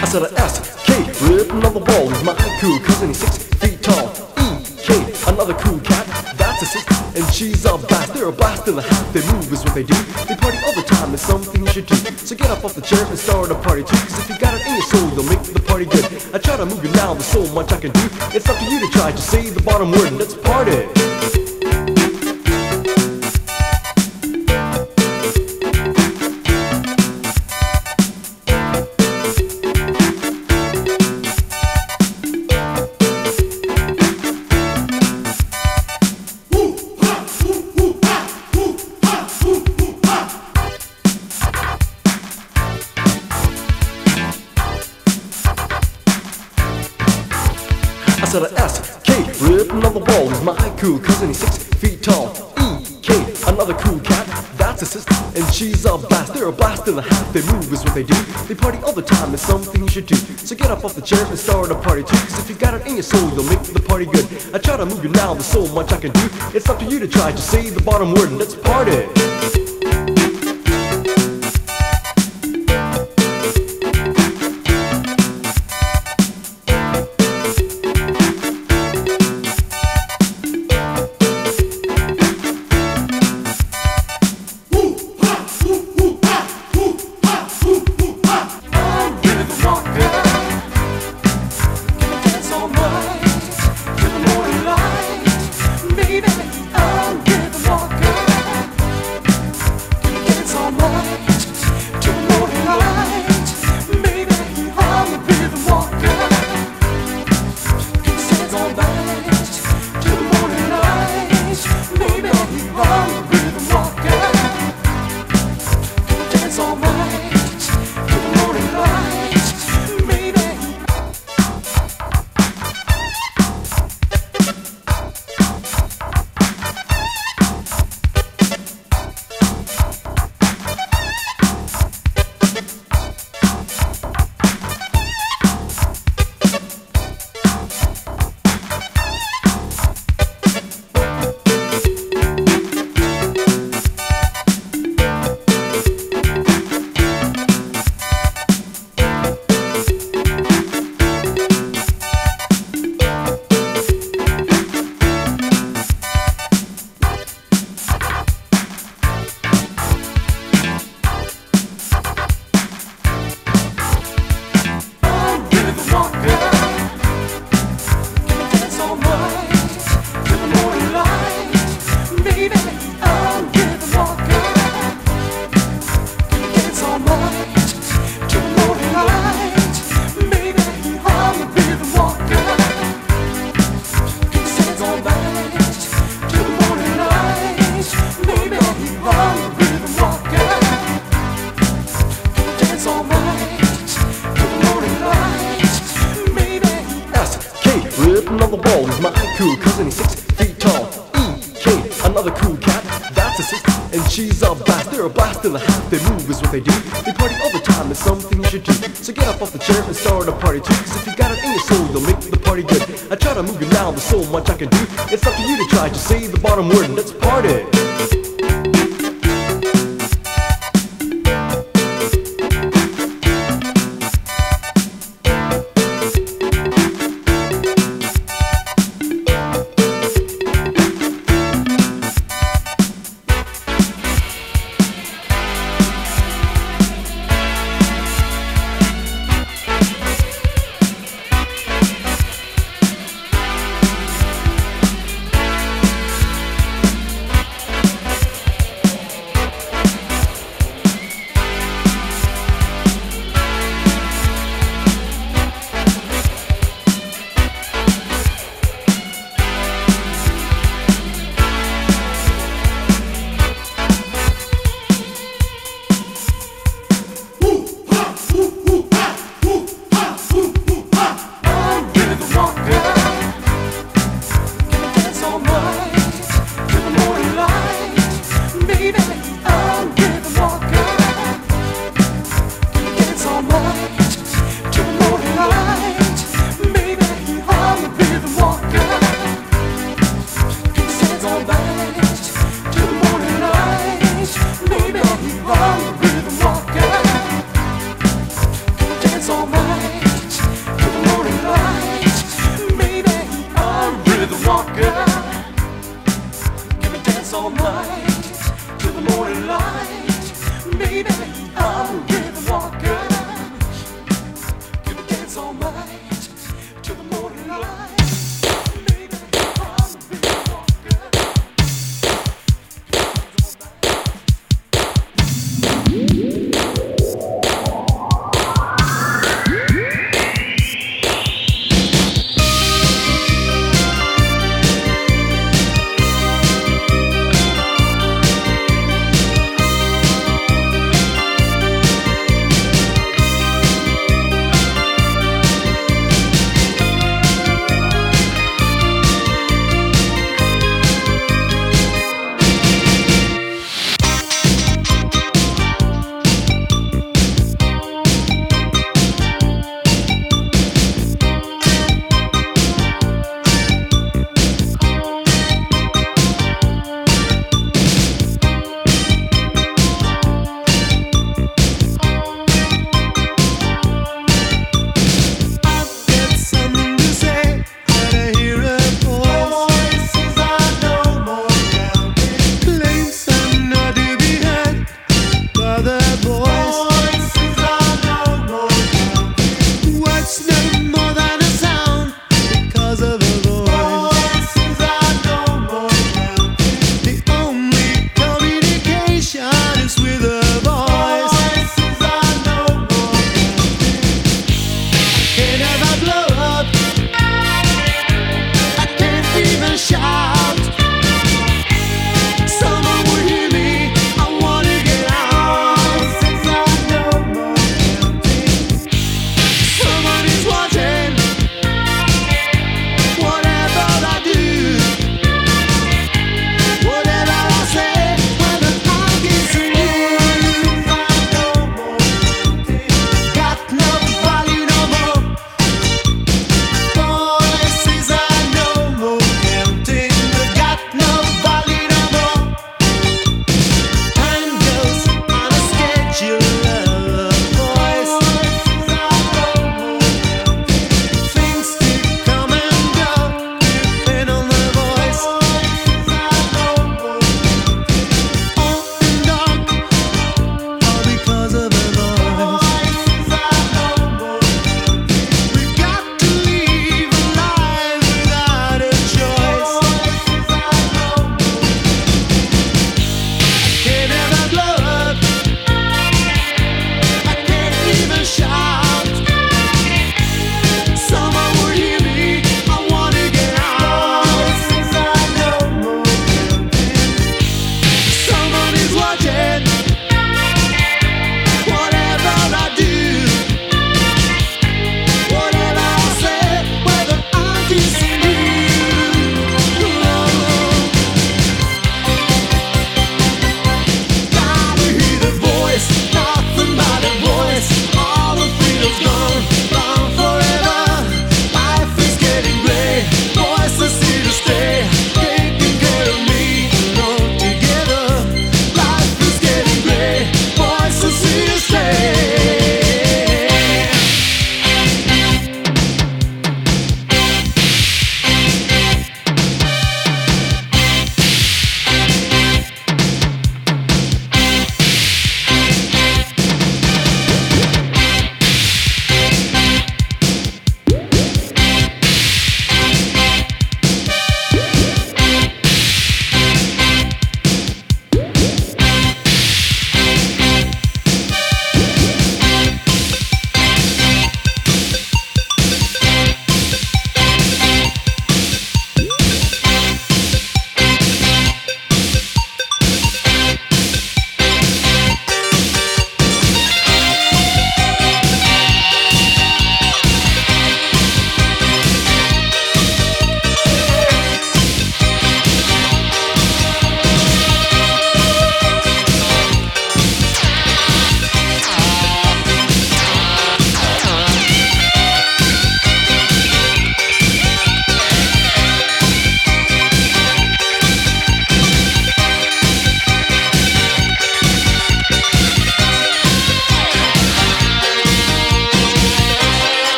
I said a S K written on the wall is my cool cousin. He's six feet tall. E K another cool cat. That's a six and she's a blast. They're a blast and a half. They move is what they do. They party all the time. It's something you should do. So get up off the chair and start a party too. Cause if you got it in your soul, you'll make the party good. I try to move you now. There's so much I can do. It's up to you to try to say the bottom word. Let's party. Cool cousin. He's six feet tall. E K another cool cat. That's a sister and she's a blast. They're a blast and a half. They move is what they do. They party all the time. It's something you should do. So get up off the chair and start a party too. Cause if you got it in your soul, you'll make the party good. I try to move you now. There's so much I can do. It's up to you to try to say the bottom word. and Let's party.